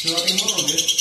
¿Se va a quemar?